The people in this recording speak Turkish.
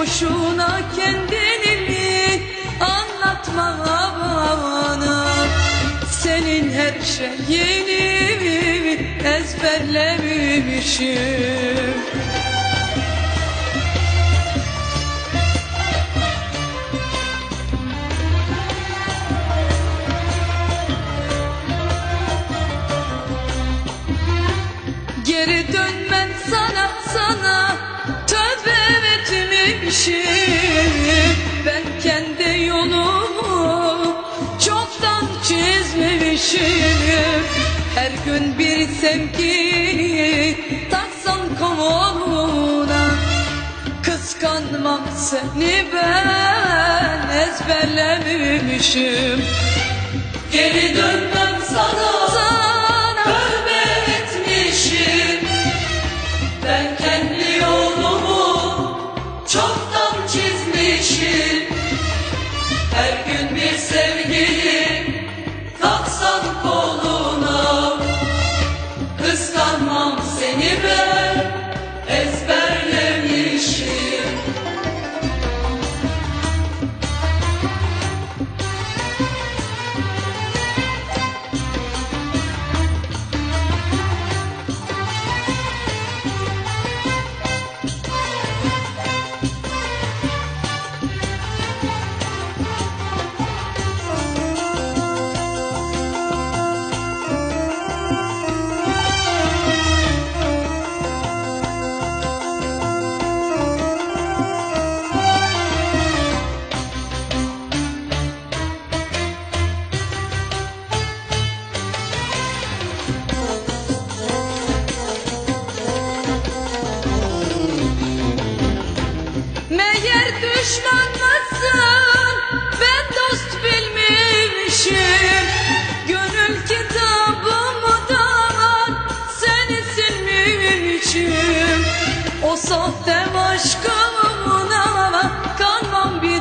boşuna kendini anlatma bana? Senin her şeyini ezberlemişim? Geri dönmem sana etmişim Ben kendi yolumu çoktan çizmemişim. Her gün bir sevgi taksan koluna Kıskanmam seni ben ezberlemişim Geri dönmem sana çoktan çizmişim Meğer düşman mısın ben dost bilmişim. Gönül kitabımdan seni silmişim O sahte aşkımına kanmam bir